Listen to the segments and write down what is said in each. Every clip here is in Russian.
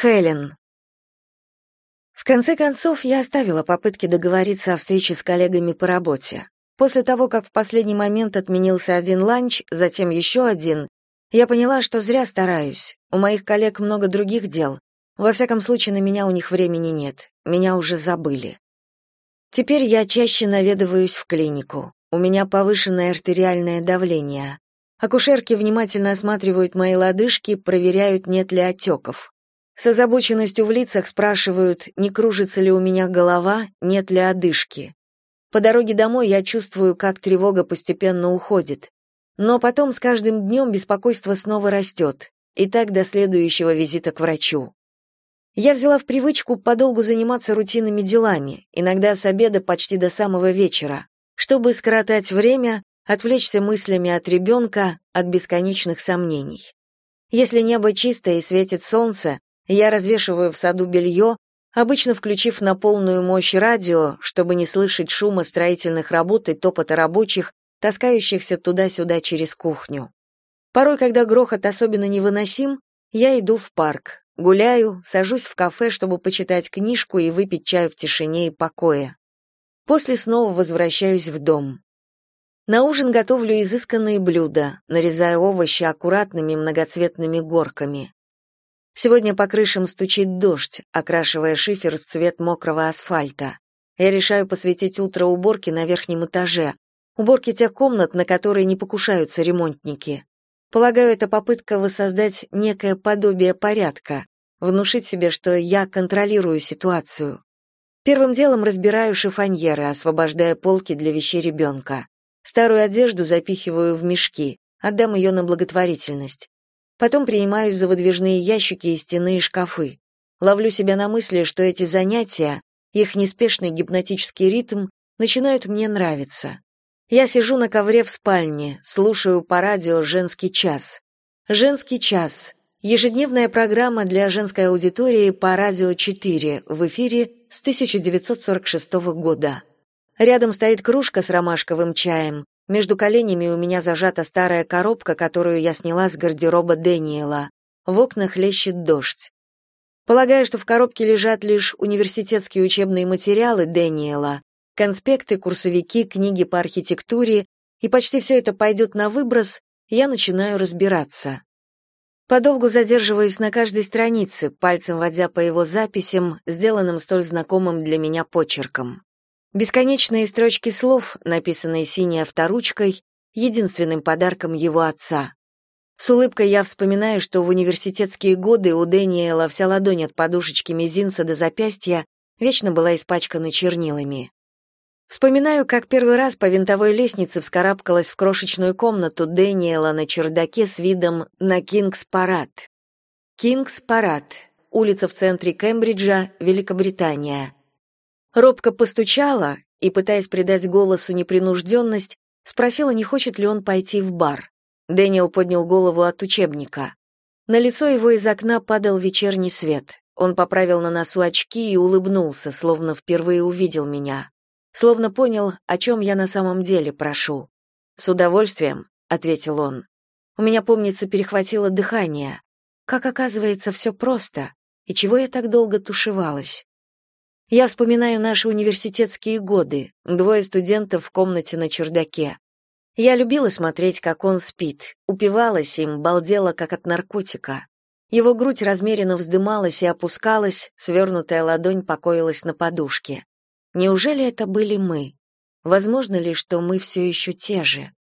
Хелен. В конце концов, я оставила попытки договориться о встрече с коллегами по работе. После того, как в последний момент отменился один ланч, затем еще один, я поняла, что зря стараюсь. У моих коллег много других дел. Во всяком случае, на меня у них времени нет. Меня уже забыли. Теперь я чаще наведываюсь в клинику. У меня повышенное артериальное давление. Акушерки внимательно осматривают мои лодыжки, проверяют, нет ли отеков. С озабоченностью в лицах спрашивают, не кружится ли у меня голова, нет ли одышки. По дороге домой я чувствую, как тревога постепенно уходит. Но потом с каждым днем беспокойство снова растет, и так до следующего визита к врачу. Я взяла в привычку подолгу заниматься рутинными делами, иногда с обеда почти до самого вечера, чтобы скоротать время, отвлечься мыслями от ребенка, от бесконечных сомнений. Если небо чистое и светит солнце, я развешиваю в саду белье, обычно включив на полную мощь радио, чтобы не слышать шума строительных работ и топота рабочих, таскающихся туда-сюда через кухню. Порой, когда грохот особенно невыносим, я иду в парк, гуляю, сажусь в кафе, чтобы почитать книжку и выпить чаю в тишине и покое. После снова возвращаюсь в дом. На ужин готовлю изысканные блюда, нарезая овощи аккуратными многоцветными горками. Сегодня по крышам стучит дождь, окрашивая шифер в цвет мокрого асфальта. Я решаю посвятить утро уборке на верхнем этаже, уборке тех комнат, на которые не покушаются ремонтники. Полагаю, это попытка воссоздать некое подобие порядка, внушить себе, что я контролирую ситуацию. Первым делом разбираю шифоньеры, освобождая полки для вещей ребенка. Старую одежду запихиваю в мешки, отдам ее на благотворительность. Потом принимаюсь за выдвижные ящики и стены и шкафы. Ловлю себя на мысли, что эти занятия, их неспешный гипнотический ритм начинают мне нравиться. Я сижу на ковре в спальне, слушаю по радио «Женский час». «Женский час» — ежедневная программа для женской аудитории по радио 4 в эфире с 1946 года. Рядом стоит кружка с ромашковым чаем, между коленями у меня зажата старая коробка, которую я сняла с гардероба Дэниела. В окнах лещет дождь. Полагаю, что в коробке лежат лишь университетские учебные материалы Дэниела, конспекты, курсовики, книги по архитектуре, и почти все это пойдет на выброс, я начинаю разбираться. Подолгу задерживаюсь на каждой странице, пальцем водя по его записям, сделанным столь знакомым для меня почерком. Бесконечные строчки слов, написанные синей авторучкой, единственным подарком его отца. С улыбкой я вспоминаю, что в университетские годы у Дэниела вся ладонь от подушечки мизинца до запястья вечно была испачкана чернилами. Вспоминаю, как первый раз по винтовой лестнице вскарабкалась в крошечную комнату Дэниела на чердаке с видом на Кингс-парад. Кингс-парад. Улица в центре Кембриджа, Великобритания. Робко постучала и, пытаясь придать голосу непринужденность, спросила, не хочет ли он пойти в бар. Дэниел поднял голову от учебника. На лицо его из окна падал вечерний свет. Он поправил на носу очки и улыбнулся, словно впервые увидел меня. Словно понял, о чем я на самом деле прошу. «С удовольствием», — ответил он. У меня, помнится, перехватило дыхание. Как оказывается, все просто. И чего я так долго тушевалась? Я вспоминаю наши университетские годы, двое студентов в комнате на чердаке. Я любила смотреть, как он спит, упивалась им, балдела, как от наркотика. Его грудь размеренно вздымалась и опускалась, свернутая ладонь покоилась на подушке. Неужели это были мы? Возможно ли, что мы все еще те же?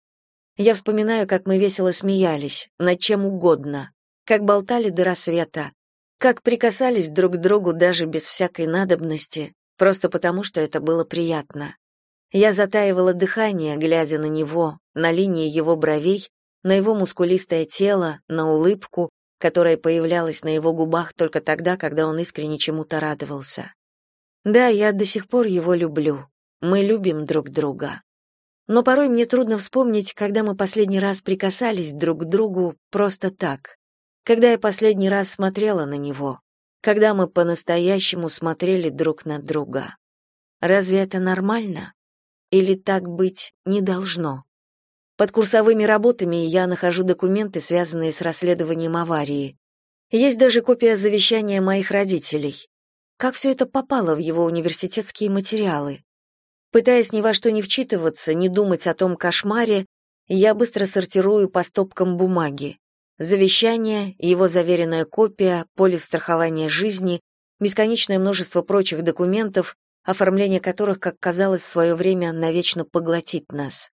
Я вспоминаю, как мы весело смеялись, над чем угодно, как болтали до рассвета, как прикасались друг к другу даже без всякой надобности, просто потому, что это было приятно. Я затаивала дыхание, глядя на него, на линии его бровей, на его мускулистое тело, на улыбку, которая появлялась на его губах только тогда, когда он искренне чему-то радовался. Да, я до сих пор его люблю. Мы любим друг друга. Но порой мне трудно вспомнить, когда мы последний раз прикасались друг к другу просто так когда я последний раз смотрела на него, когда мы по-настоящему смотрели друг на друга. Разве это нормально? Или так быть не должно? Под курсовыми работами я нахожу документы, связанные с расследованием аварии. Есть даже копия завещания моих родителей. Как все это попало в его университетские материалы? Пытаясь ни во что не вчитываться, не думать о том кошмаре, я быстро сортирую по стопкам бумаги. Завещание, его заверенная копия, полис страхования жизни, бесконечное множество прочих документов, оформление которых, как казалось, в свое время навечно поглотит нас.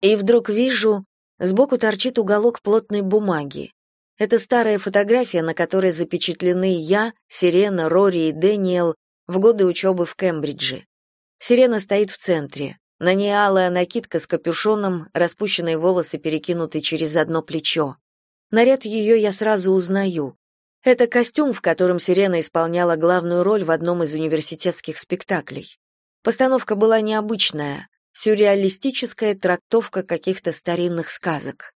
И вдруг вижу, сбоку торчит уголок плотной бумаги. Это старая фотография, на которой запечатлены я, Сирена, Рори и Дэниел в годы учебы в Кембридже. Сирена стоит в центре. На ней алая накидка с капюшоном, распущенные волосы перекинуты через одно плечо. Наряд ее я сразу узнаю. Это костюм, в котором Сирена исполняла главную роль в одном из университетских спектаклей. Постановка была необычная, сюрреалистическая трактовка каких-то старинных сказок.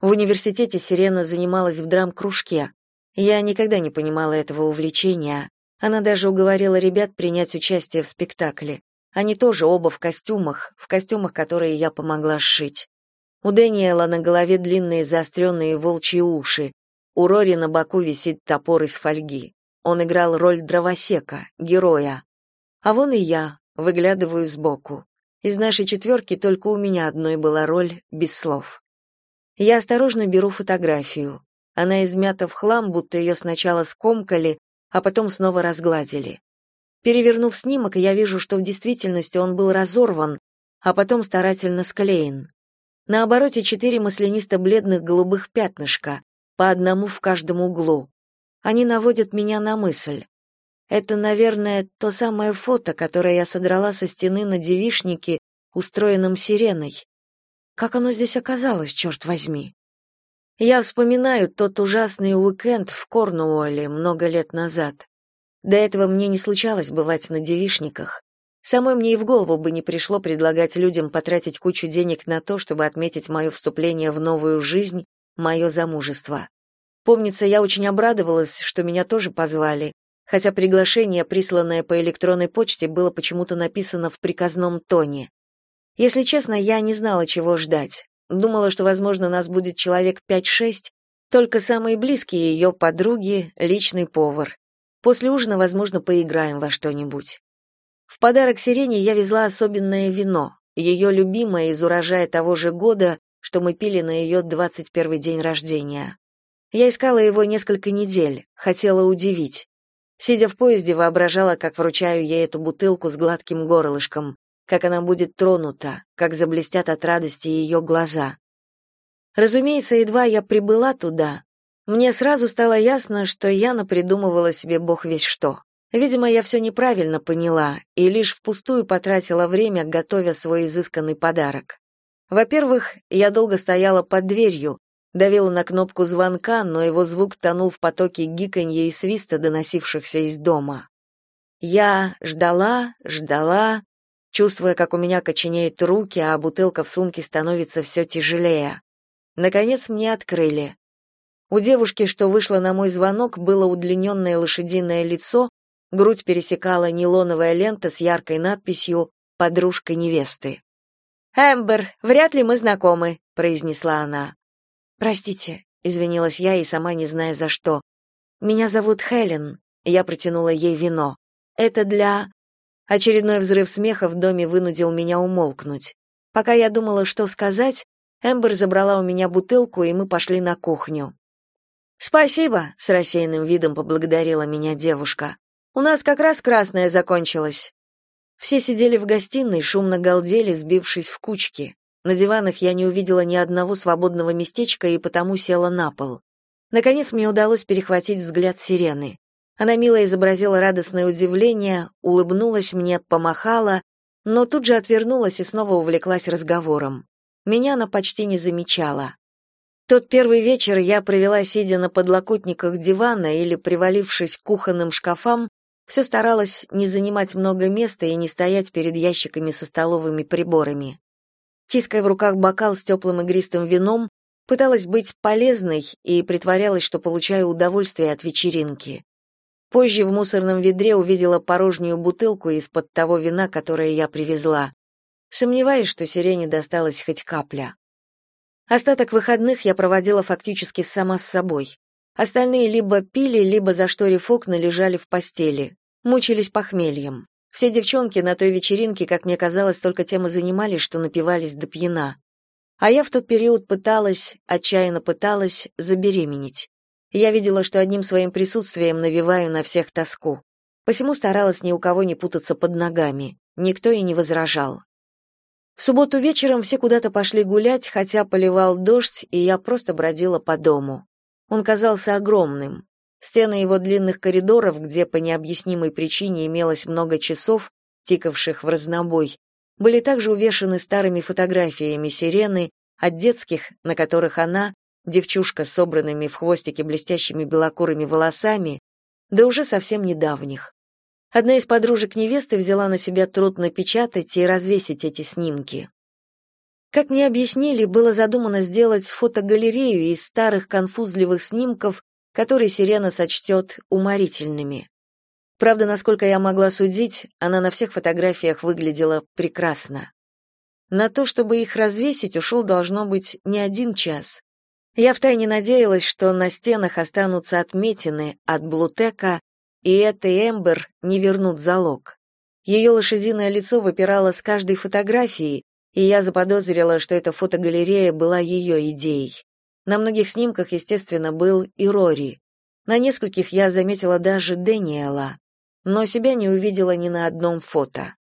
В университете Сирена занималась в драм-кружке. Я никогда не понимала этого увлечения. Она даже уговорила ребят принять участие в спектакле. Они тоже оба в костюмах, в костюмах, которые я помогла сшить. У Дэниела на голове длинные заостренные волчьи уши, у Рори на боку висит топор из фольги. Он играл роль дровосека, героя. А вон и я, выглядываю сбоку. Из нашей четверки только у меня одной была роль без слов. Я осторожно беру фотографию. Она измята в хлам, будто ее сначала скомкали, а потом снова разгладили. Перевернув снимок, я вижу, что в действительности он был разорван, а потом старательно склеен. На обороте четыре маслянисто-бледных голубых пятнышка, по одному в каждом углу. Они наводят меня на мысль. Это, наверное, то самое фото, которое я содрала со стены на девишнике, устроенном сиреной. Как оно здесь оказалось, черт возьми? Я вспоминаю тот ужасный уикенд в Корнуолле много лет назад. До этого мне не случалось бывать на девишниках. Самой мне и в голову бы не пришло предлагать людям потратить кучу денег на то, чтобы отметить мое вступление в новую жизнь мое замужество. Помнится, я очень обрадовалась, что меня тоже позвали, хотя приглашение, присланное по электронной почте, было почему-то написано в приказном тоне. Если честно, я не знала, чего ждать. Думала, что, возможно, нас будет человек 5-6, только самые близкие ее подруги, личный повар. После ужина, возможно, поиграем во что-нибудь. В подарок Сирене я везла особенное вино, ее любимое из урожая того же года, что мы пили на ее 21 день рождения. Я искала его несколько недель, хотела удивить. Сидя в поезде, воображала, как вручаю ей эту бутылку с гладким горлышком, как она будет тронута, как заблестят от радости ее глаза. Разумеется, едва я прибыла туда, мне сразу стало ясно, что Яна придумывала себе бог весь что. Видимо, я все неправильно поняла и лишь впустую потратила время, готовя свой изысканный подарок. Во-первых, я долго стояла под дверью, давила на кнопку звонка, но его звук тонул в потоке гиканья и свиста, доносившихся из дома. Я ждала, ждала, чувствуя, как у меня коченеют руки, а бутылка в сумке становится все тяжелее. Наконец мне открыли. У девушки, что вышла на мой звонок, было удлиненное лошадиное лицо, грудь пересекала нейлоновая лента с яркой надписью «Подружка невесты». «Эмбер, вряд ли мы знакомы», — произнесла она. «Простите», — извинилась я и сама не зная за что. «Меня зовут Хелен», — я протянула ей вино. «Это для...» Очередной взрыв смеха в доме вынудил меня умолкнуть. Пока я думала, что сказать, Эмбер забрала у меня бутылку, и мы пошли на кухню. «Спасибо», — с рассеянным видом поблагодарила меня девушка. «У нас как раз красное закончилось». Все сидели в гостиной, шумно галдели, сбившись в кучки. На диванах я не увидела ни одного свободного местечка и потому села на пол. Наконец мне удалось перехватить взгляд сирены. Она мило изобразила радостное удивление, улыбнулась мне, помахала, но тут же отвернулась и снова увлеклась разговором. Меня она почти не замечала. Тот первый вечер я провела, сидя на подлокотниках дивана или привалившись к кухонным шкафам, все старалась не занимать много места и не стоять перед ящиками со столовыми приборами. Тиская в руках бокал с теплым игристым вином, пыталась быть полезной и притворялась, что получаю удовольствие от вечеринки. Позже в мусорном ведре увидела порожнюю бутылку из-под того вина, которое я привезла. Сомневаюсь, что сирене досталась хоть капля. Остаток выходных я проводила фактически сама с собой. Остальные либо пили, либо зашторив окна лежали в постели. Мучились похмельем. Все девчонки на той вечеринке, как мне казалось, только тем и занимались, что напивались до пьяна. А я в тот период пыталась, отчаянно пыталась, забеременеть. Я видела, что одним своим присутствием навеваю на всех тоску. Посему старалась ни у кого не путаться под ногами. Никто и не возражал. В субботу вечером все куда-то пошли гулять, хотя поливал дождь, и я просто бродила по дому. Он казался огромным. Стены его длинных коридоров, где по необъяснимой причине имелось много часов, тикавших в разнобой, были также увешаны старыми фотографиями сирены, от детских, на которых она, девчушка с собранными в хвостике блестящими белокурыми волосами, да уже совсем недавних. Одна из подружек невесты взяла на себя труд напечатать и развесить эти снимки. Как мне объяснили, было задумано сделать фотогалерею из старых конфузливых снимков, которые Сирена сочтет уморительными. Правда, насколько я могла судить, она на всех фотографиях выглядела прекрасно. На то, чтобы их развесить, ушел, должно быть, не один час. Я втайне надеялась, что на стенах останутся отметины от Блутека, и это Эмбер не вернут залог. Ее лошадиное лицо выпирало с каждой фотографии, и я заподозрила, что эта фотогалерея была ее идеей. На многих снимках, естественно, был и Рори. На нескольких я заметила даже Дэниела, но себя не увидела ни на одном фото.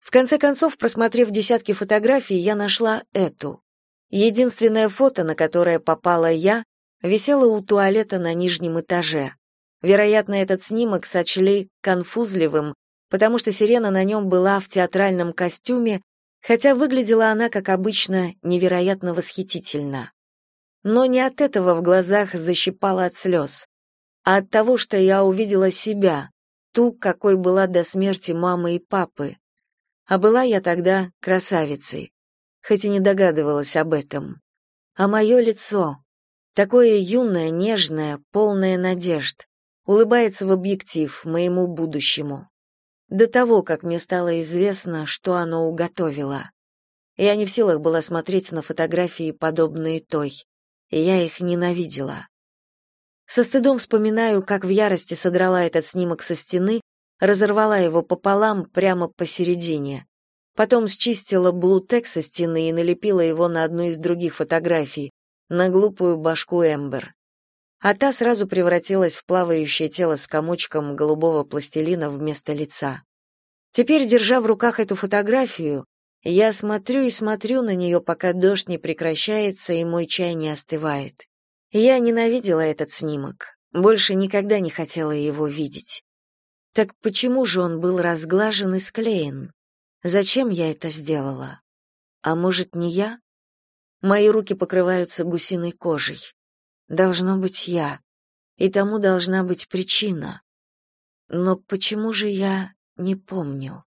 В конце концов, просмотрев десятки фотографий, я нашла эту. Единственное фото, на которое попала я, висело у туалета на нижнем этаже. Вероятно, этот снимок сочли конфузливым, потому что сирена на нем была в театральном костюме, хотя выглядела она, как обычно, невероятно восхитительно. Но не от этого в глазах защипало от слез, а от того, что я увидела себя, ту, какой была до смерти мамы и папы. А была я тогда красавицей хоть и не догадывалась об этом. А мое лицо, такое юное, нежное, полное надежд, улыбается в объектив моему будущему. До того, как мне стало известно, что оно уготовило. Я не в силах была смотреть на фотографии, подобные той, и я их ненавидела. Со стыдом вспоминаю, как в ярости содрала этот снимок со стены, разорвала его пополам прямо посередине. Потом счистила блутек со стены и налепила его на одну из других фотографий, на глупую башку Эмбер. А та сразу превратилась в плавающее тело с комочком голубого пластилина вместо лица. Теперь, держа в руках эту фотографию, я смотрю и смотрю на нее, пока дождь не прекращается и мой чай не остывает. Я ненавидела этот снимок, больше никогда не хотела его видеть. Так почему же он был разглажен и склеен? Зачем я это сделала? А может, не я? Мои руки покрываются гусиной кожей. Должно быть я. И тому должна быть причина. Но почему же я не помню?